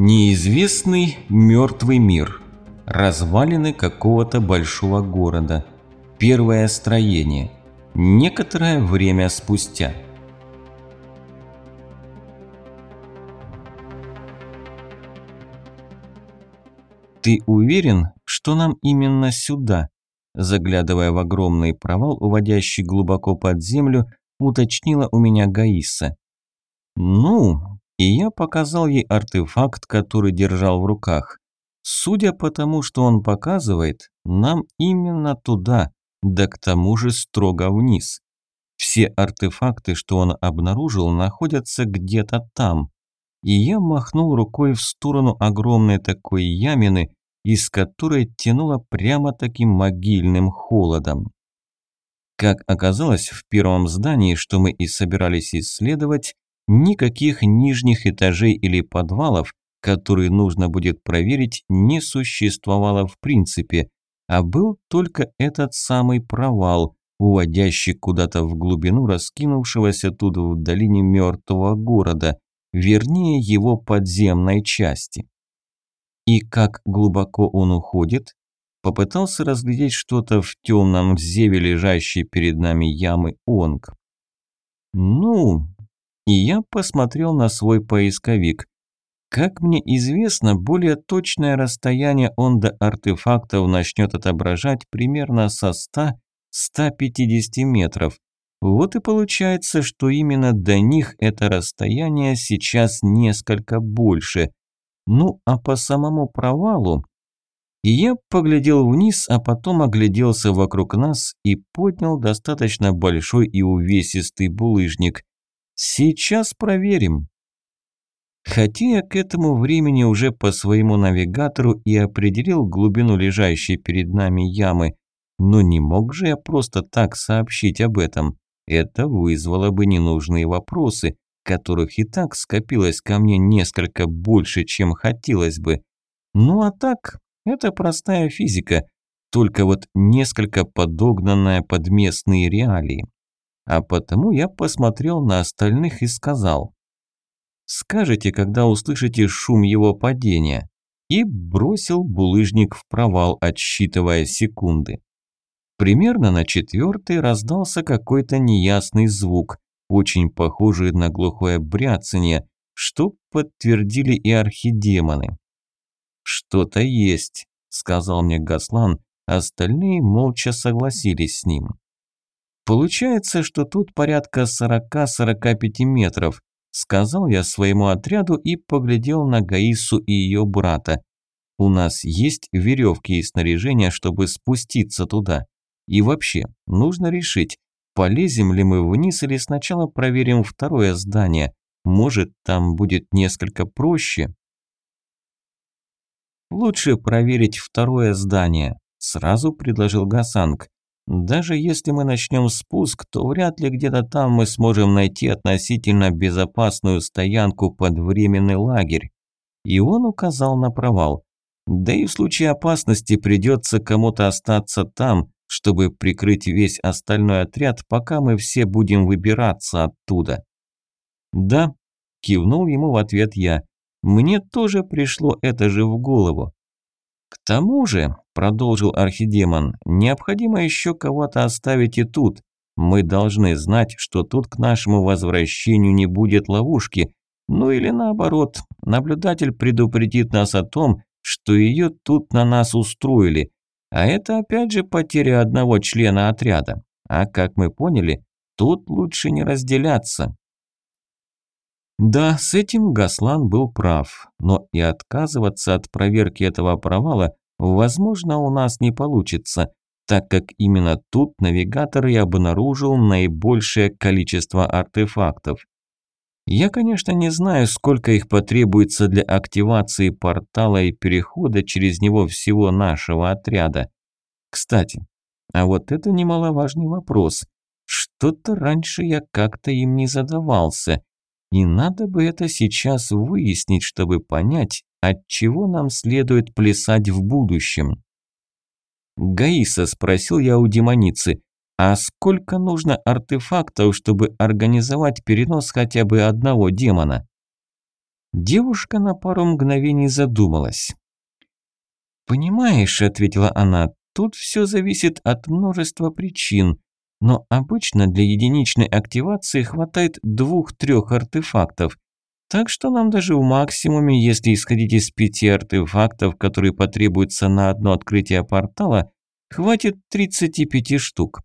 Неизвестный мертвый мир. Развалины какого-то большого города. Первое строение. Некоторое время спустя. «Ты уверен, что нам именно сюда?» Заглядывая в огромный провал, уводящий глубоко под землю, уточнила у меня Гаиса. «Ну, и я показал ей артефакт, который держал в руках. Судя по тому, что он показывает, нам именно туда, да к тому же строго вниз. Все артефакты, что он обнаружил, находятся где-то там. И я махнул рукой в сторону огромной такой ямины, из которой тянуло прямо таким могильным холодом. Как оказалось, в первом здании, что мы и собирались исследовать, Никаких нижних этажей или подвалов, которые нужно будет проверить, не существовало в принципе, а был только этот самый провал, уводящий куда-то в глубину раскинувшегося тут в долине мертвого города, вернее его подземной части. И как глубоко он уходит, попытался разглядеть что-то в темном зеве лежащей перед нами ямы Онг. Ну, и я посмотрел на свой поисковик. Как мне известно, более точное расстояние он до артефактов начнет отображать примерно со 100-150 метров. Вот и получается, что именно до них это расстояние сейчас несколько больше. Ну а по самому провалу... И я поглядел вниз, а потом огляделся вокруг нас и поднял достаточно большой и увесистый булыжник. Сейчас проверим. Хотя я к этому времени уже по своему навигатору и определил глубину лежащей перед нами ямы, но не мог же я просто так сообщить об этом. Это вызвало бы ненужные вопросы, которых и так скопилось ко мне несколько больше, чем хотелось бы. Ну а так, это простая физика, только вот несколько подогнанная под местные реалии а потому я посмотрел на остальных и сказал «Скажите, когда услышите шум его падения?» и бросил булыжник в провал, отсчитывая секунды. Примерно на четвертый раздался какой-то неясный звук, очень похожий на глухое бряцание, что подтвердили и архидемоны. «Что-то есть», – сказал мне Гаслан, остальные молча согласились с ним. Получается, что тут порядка 40-45 метров, сказал я своему отряду и поглядел на Гаису и ее брата. У нас есть веревки и снаряжение, чтобы спуститься туда. И вообще, нужно решить, полезем ли мы вниз или сначала проверим второе здание. Может, там будет несколько проще? Лучше проверить второе здание, сразу предложил Гасанг. Даже если мы начнем спуск, то вряд ли где-то там мы сможем найти относительно безопасную стоянку под временный лагерь. И он указал на провал. Да и в случае опасности придется кому-то остаться там, чтобы прикрыть весь остальной отряд, пока мы все будем выбираться оттуда. «Да», – кивнул ему в ответ я, – «мне тоже пришло это же в голову. «К тому же», – продолжил архидемон, – «необходимо еще кого-то оставить и тут. Мы должны знать, что тут к нашему возвращению не будет ловушки. Ну или наоборот, наблюдатель предупредит нас о том, что ее тут на нас устроили. А это опять же потеря одного члена отряда. А как мы поняли, тут лучше не разделяться». Да, с этим Гаслан был прав, но и отказываться от проверки этого провала, возможно, у нас не получится, так как именно тут навигатор и обнаружил наибольшее количество артефактов. Я, конечно, не знаю, сколько их потребуется для активации портала и перехода через него всего нашего отряда. Кстати, а вот это немаловажный вопрос. Что-то раньше я как-то им не задавался – и надо бы это сейчас выяснить, чтобы понять, от чего нам следует плясать в будущем. Гаиса спросил я у демоницы, а сколько нужно артефактов, чтобы организовать перенос хотя бы одного демона? Девушка на пару мгновений задумалась. «Понимаешь», – ответила она, – «тут все зависит от множества причин, но обычно для единичной активации хватает двух-трех артефактов, так что нам даже в максимуме, если исходить из пяти артефактов, которые потребуются на одно открытие портала, хватит 35 штук.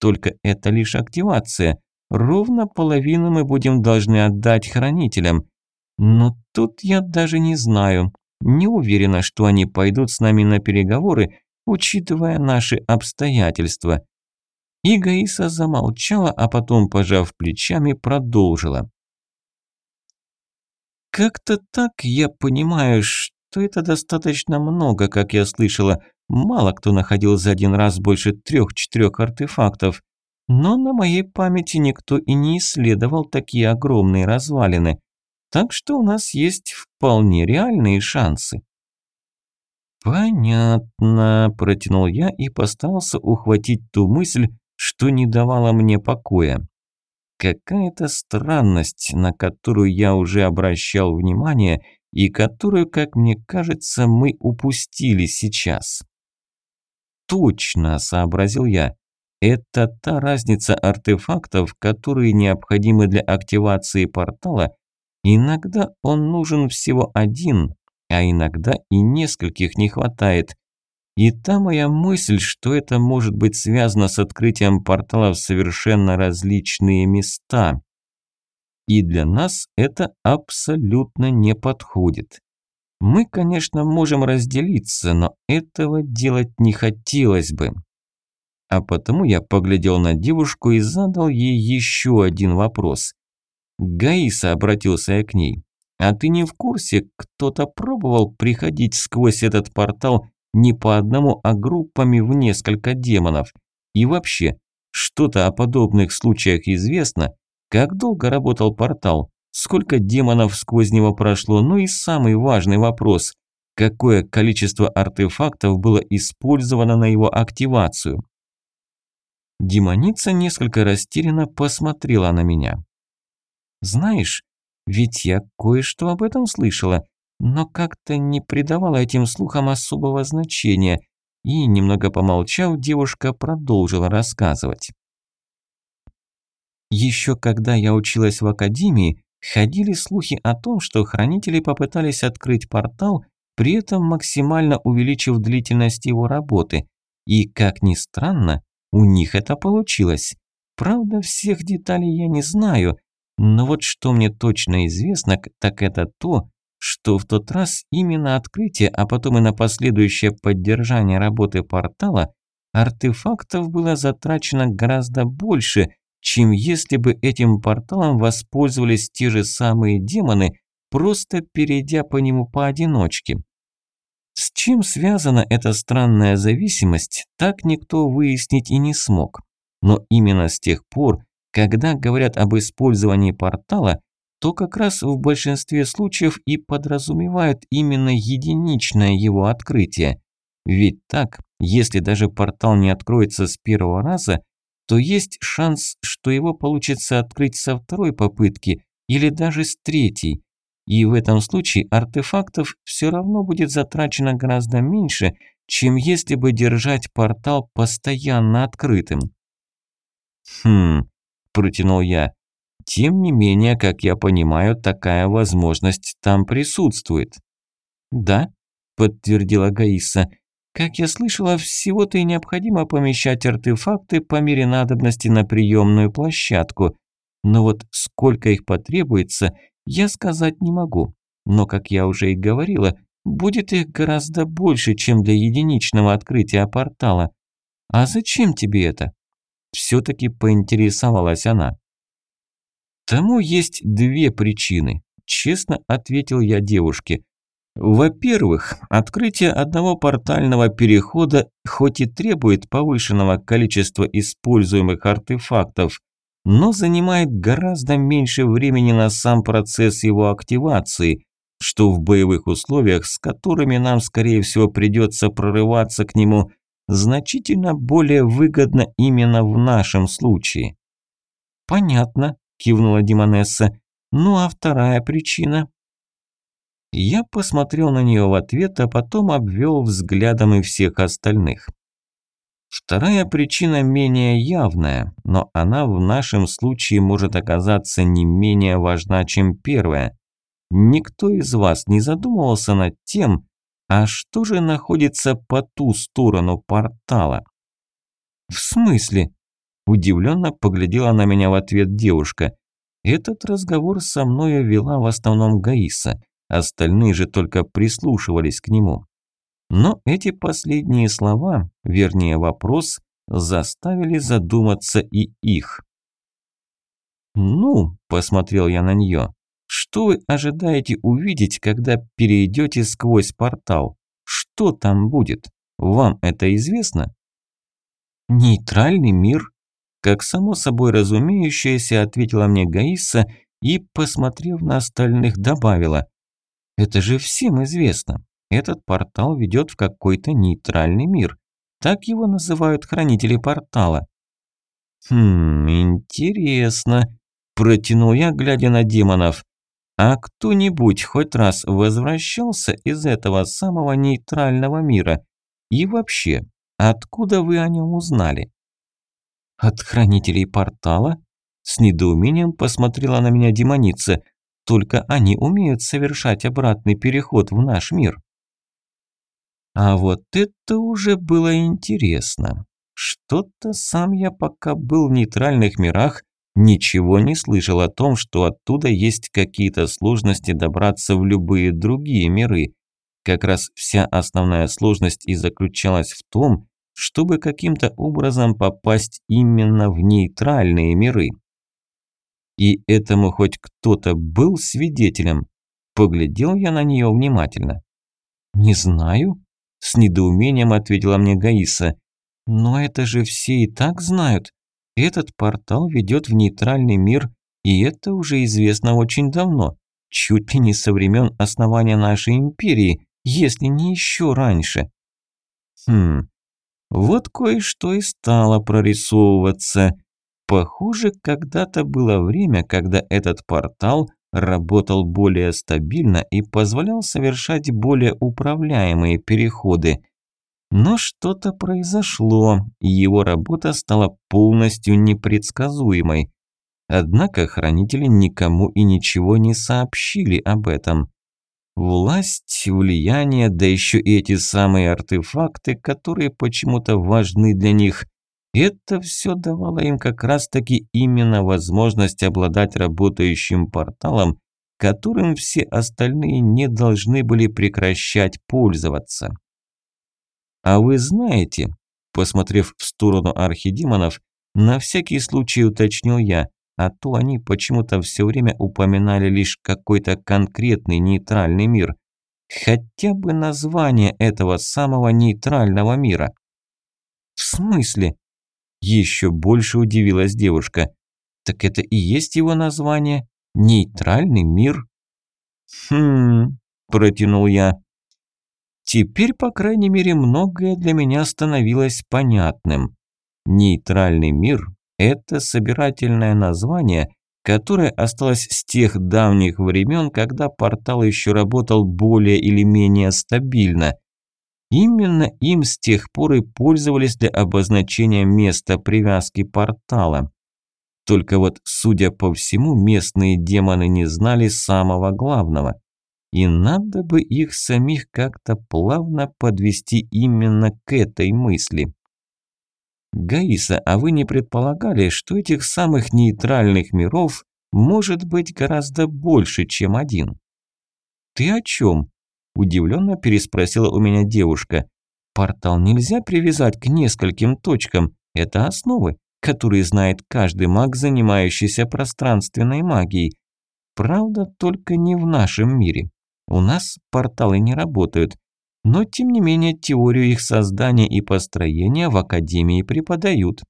Только это лишь активация. Ровно половину мы будем должны отдать хранителям. Но тут я даже не знаю. Не уверена, что они пойдут с нами на переговоры, учитывая наши обстоятельства. И Гаиса замолчала, а потом, пожав плечами, продолжила. Как-то так я понимаю, что это достаточно много, как я слышала. Мало кто находил за один раз больше трех-четырех артефактов. Но на моей памяти никто и не исследовал такие огромные развалины. Так что у нас есть вполне реальные шансы. «Понятно», – протянул я и постарался ухватить ту мысль, что не давала мне покоя. Какая-то странность, на которую я уже обращал внимание и которую, как мне кажется, мы упустили сейчас. «Точно», – сообразил я, – «это та разница артефактов, которые необходимы для активации портала – Иногда он нужен всего один, а иногда и нескольких не хватает. И та моя мысль, что это может быть связано с открытием портала в совершенно различные места. И для нас это абсолютно не подходит. Мы, конечно, можем разделиться, но этого делать не хотелось бы. А потому я поглядел на девушку и задал ей еще один вопрос. «Гаиса», – обратился я к ней, – «а ты не в курсе, кто-то пробовал приходить сквозь этот портал не по одному, а группами в несколько демонов? И вообще, что-то о подобных случаях известно? Как долго работал портал? Сколько демонов сквозь него прошло? Ну и самый важный вопрос – какое количество артефактов было использовано на его активацию?» Демоница несколько растерянно посмотрела на меня. Знаешь, ведь я кое-что об этом слышала, но как-то не придавала этим слухам особого значения, и, немного помолчав, девушка продолжила рассказывать. Еще когда я училась в академии, ходили слухи о том, что хранители попытались открыть портал, при этом максимально увеличив длительность его работы. И, как ни странно, у них это получилось. Правда, всех деталей я не знаю, но вот что мне точно известно, так это то, что в тот раз именно открытие, а потом и на последующее поддержание работы портала артефактов было затрачено гораздо больше, чем если бы этим порталом воспользовались те же самые демоны, просто перейдя по нему поодиночке. С чем связана эта странная зависимость, так никто выяснить и не смог. Но именно с тех пор, когда говорят об использовании портала, то как раз в большинстве случаев и подразумевают именно единичное его открытие. Ведь так, если даже портал не откроется с первого раза, то есть шанс, что его получится открыть со второй попытки или даже с третьей. И в этом случае артефактов все равно будет затрачено гораздо меньше, чем если бы держать портал постоянно открытым. Хм, протянул я. Тем не менее, как я понимаю, такая возможность там присутствует. Да, подтвердила Гаиса. Как я слышала, всего-то и необходимо помещать артефакты по мере надобности на приемную площадку. Но вот сколько их потребуется, я сказать не могу. Но, как я уже и говорила, будет их гораздо больше, чем для единичного открытия портала. А зачем тебе это? Все-таки поинтересовалась она. Тому есть две причины, честно ответил я девушке. Во-первых, открытие одного портального перехода хоть и требует повышенного количества используемых артефактов, но занимает гораздо меньше времени на сам процесс его активации, что в боевых условиях, с которыми нам, скорее всего, придется прорываться к нему, значительно более выгодно именно в нашем случае. «Понятно», – кивнула Димонесса. «Ну а вторая причина?» Я посмотрел на нее в ответ, а потом обвел взглядом и всех остальных. Вторая причина менее явная, но она в нашем случае может оказаться не менее важна, чем первая. Никто из вас не задумывался над тем, а что же находится по ту сторону портала? В смысле? Удивленно поглядела на меня в ответ девушка. Этот разговор со мною вела в основном Гаиса – остальные же только прислушивались к нему. Но эти последние слова, вернее вопрос, заставили задуматься и их. «Ну», – посмотрел я на нее, – «что вы ожидаете увидеть, когда перейдете сквозь портал? Что там будет? Вам это известно?» «Нейтральный мир», – как само собой разумеющееся, ответила мне Гаиса и, посмотрев на остальных, добавила. Это же всем известно. Этот портал ведет в какой-то нейтральный мир. Так его называют хранители портала. Хм, интересно. Протянул я, глядя на демонов. А кто-нибудь хоть раз возвращался из этого самого нейтрального мира? И вообще, откуда вы о нем узнали? От хранителей портала? С недоумением посмотрела на меня демоница – только они умеют совершать обратный переход в наш мир. А вот это уже было интересно. Что-то сам я пока был в нейтральных мирах, ничего не слышал о том, что оттуда есть какие-то сложности добраться в любые другие миры. Как раз вся основная сложность и заключалась в том, чтобы каким-то образом попасть именно в нейтральные миры. И этому хоть кто-то был свидетелем? Поглядел я на нее внимательно. «Не знаю», – с недоумением ответила мне Гаиса. «Но это же все и так знают. Этот портал ведет в нейтральный мир, и это уже известно очень давно, чуть ли не со времен основания нашей империи, если не еще раньше». Хм, вот кое-что и стало прорисовываться. Похоже, когда-то было время, когда этот портал работал более стабильно и позволял совершать более управляемые переходы. Но что-то произошло, и его работа стала полностью непредсказуемой. Однако хранители никому и ничего не сообщили об этом. Власть, влияние, да еще и эти самые артефакты, которые почему-то важны для них, это все давало им как раз-таки именно возможность обладать работающим порталом, которым все остальные не должны были прекращать пользоваться. А вы знаете, посмотрев в сторону архидемонов, на всякий случай уточнил я, а то они почему-то все время упоминали лишь какой-то конкретный нейтральный мир. Хотя бы название этого самого нейтрального мира. В смысле? Еще больше удивилась девушка. Так это и есть его название? Нейтральный мир? Хм, протянул я. Теперь, по крайней мере, многое для меня становилось понятным. Нейтральный мир – это собирательное название, которое осталось с тех давних времен, когда портал еще работал более или менее стабильно. Именно им с тех пор и пользовались для обозначения места привязки портала. Только вот, судя по всему, местные демоны не знали самого главного. И надо бы их самих как-то плавно подвести именно к этой мысли. Гаиса, а вы не предполагали, что этих самых нейтральных миров может быть гораздо больше, чем один? Ты о чем? Удивленно переспросила у меня девушка. Портал нельзя привязать к нескольким точкам. Это основы, которые знает каждый маг, занимающийся пространственной магией. Правда, только не в нашем мире. У нас порталы не работают. Но, тем не менее, теорию их создания и построения в Академии преподают.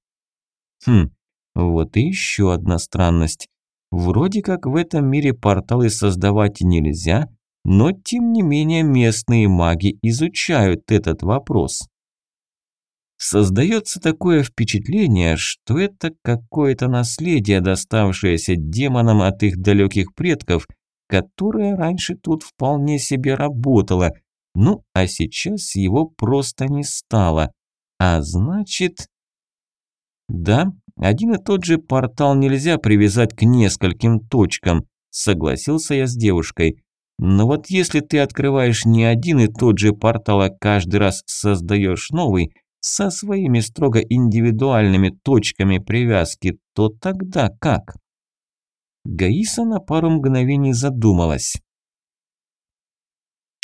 Хм, вот и еще одна странность. Вроде как в этом мире порталы создавать нельзя, но тем не менее местные маги изучают этот вопрос. Создается такое впечатление, что это какое-то наследие, доставшееся демонам от их далеких предков, которая раньше тут вполне себе работала. Ну, а сейчас его просто не стало. А значит... Да, один и тот же портал нельзя привязать к нескольким точкам, согласился я с девушкой. Но вот если ты открываешь не один и тот же портал, а каждый раз создаешь новый, со своими строго индивидуальными точками привязки, то тогда как? Гаиса на пару мгновений задумалась.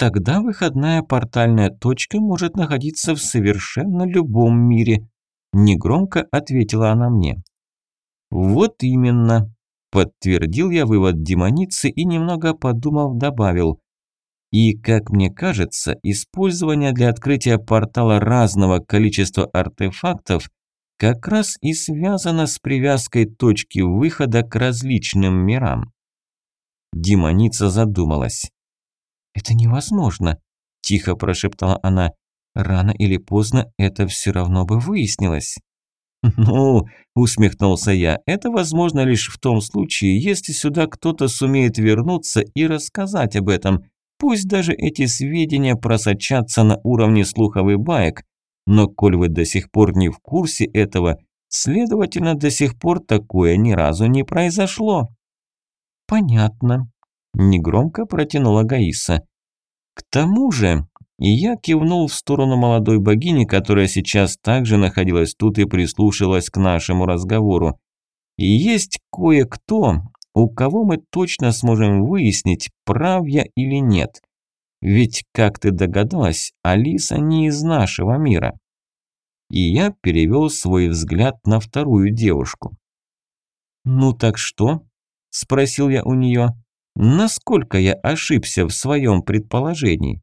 Тогда выходная портальная точка может находиться в совершенно любом мире, негромко ответила она мне. Вот именно, подтвердил я вывод демоницы и немного подумав добавил. И, как мне кажется, использование для открытия портала разного количества артефактов как раз и связано с привязкой точки выхода к различным мирам. Демоница задумалась. «Это невозможно», – тихо прошептала она. «Рано или поздно это все равно бы выяснилось». «Ну», – усмехнулся я, – «это возможно лишь в том случае, если сюда кто-то сумеет вернуться и рассказать об этом. Пусть даже эти сведения просочатся на уровне слухов и баек, но коль вы до сих пор не в курсе этого, следовательно, до сих пор такое ни разу не произошло». «Понятно», Негромко протянула Гаиса. К тому же, и я кивнул в сторону молодой богини, которая сейчас также находилась тут и прислушалась к нашему разговору. И есть кое-кто, у кого мы точно сможем выяснить, прав я или нет. Ведь, как ты догадалась, Алиса не из нашего мира. И я перевел свой взгляд на вторую девушку. «Ну так что?» – спросил я у нее. Насколько я ошибся в своем предположении?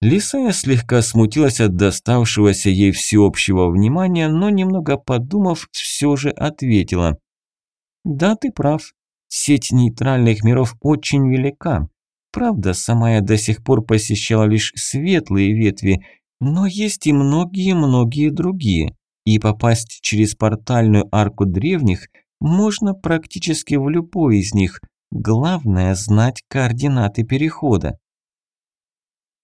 Лисая слегка смутилась от доставшегося ей всеобщего внимания, но немного подумав, все же ответила. «Да, ты прав. Сеть нейтральных миров очень велика. Правда, сама я до сих пор посещала лишь светлые ветви, но есть и многие-многие другие. И попасть через портальную арку древних можно практически в любой из них – Главное – знать координаты перехода.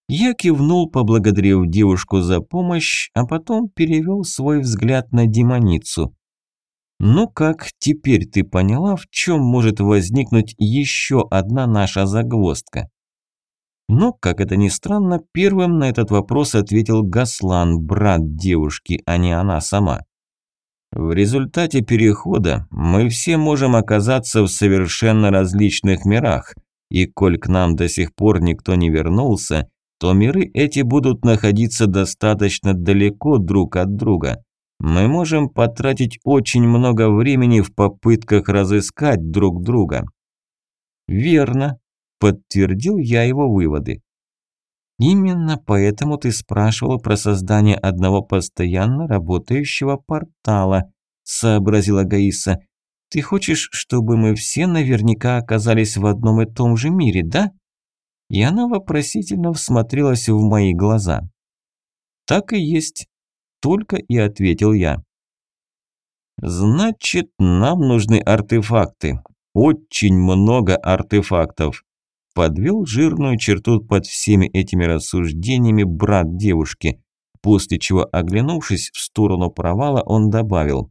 Я кивнул, поблагодарив девушку за помощь, а потом перевел свой взгляд на демоницу. Ну как, теперь ты поняла, в чем может возникнуть еще одна наша загвоздка? Но, как это ни странно, первым на этот вопрос ответил Гаслан, брат девушки, а не она сама. В результате перехода мы все можем оказаться в совершенно различных мирах, и коль к нам до сих пор никто не вернулся, то миры эти будут находиться достаточно далеко друг от друга. Мы можем потратить очень много времени в попытках разыскать друг друга. Верно, подтвердил я его выводы. Именно поэтому ты спрашивал про создание одного постоянно работающего портала, сообразила Гаиса. Ты хочешь, чтобы мы все наверняка оказались в одном и том же мире, да? И она вопросительно всмотрелась в мои глаза. Так и есть, только и ответил я. Значит, нам нужны артефакты. Очень много артефактов подвел жирную черту под всеми этими рассуждениями брат девушки, после чего, оглянувшись в сторону провала, он добавил.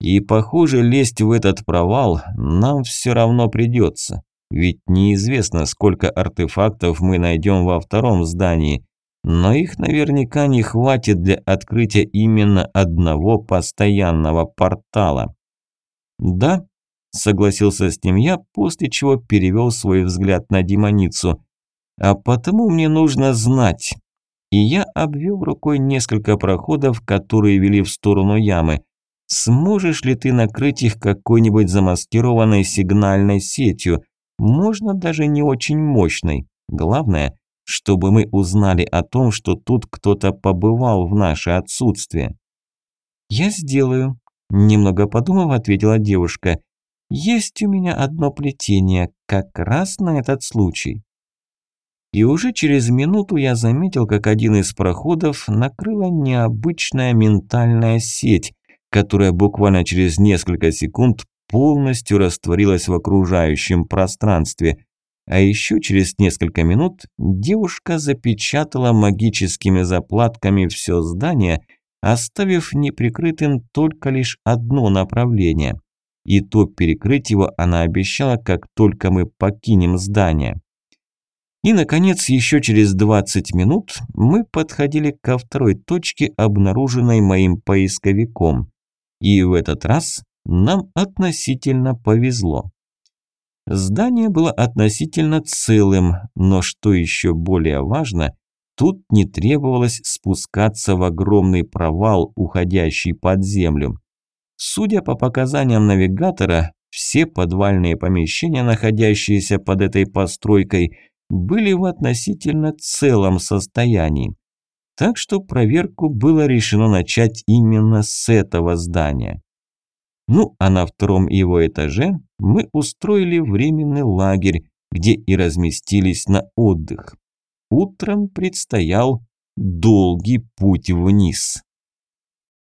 «И, похоже, лезть в этот провал нам все равно придется, ведь неизвестно, сколько артефактов мы найдем во втором здании, но их наверняка не хватит для открытия именно одного постоянного портала». «Да», Согласился с ним я, после чего перевел свой взгляд на демоницу. А потому мне нужно знать. И я обвел рукой несколько проходов, которые вели в сторону ямы. Сможешь ли ты накрыть их какой-нибудь замаскированной сигнальной сетью? Можно даже не очень мощной. Главное, чтобы мы узнали о том, что тут кто-то побывал в наше отсутствие. «Я сделаю», – немного подумав, ответила девушка. Есть у меня одно плетение, как раз на этот случай. И уже через минуту я заметил, как один из проходов накрыла необычная ментальная сеть, которая буквально через несколько секунд полностью растворилась в окружающем пространстве. А еще через несколько минут девушка запечатала магическими заплатками все здание, оставив неприкрытым только лишь одно направление. И то перекрыть его она обещала, как только мы покинем здание. И, наконец, еще через 20 минут мы подходили ко второй точке, обнаруженной моим поисковиком. И в этот раз нам относительно повезло. Здание было относительно целым, но что еще более важно, тут не требовалось спускаться в огромный провал, уходящий под землю. Судя по показаниям навигатора, все подвальные помещения, находящиеся под этой постройкой, были в относительно целом состоянии. Так что проверку было решено начать именно с этого здания. Ну, а на втором его этаже мы устроили временный лагерь, где и разместились на отдых. Утром предстоял долгий путь вниз.